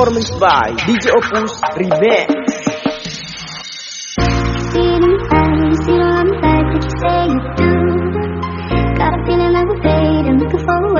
performance by DJ Opus Remix. Got a feeling like we're looking forward.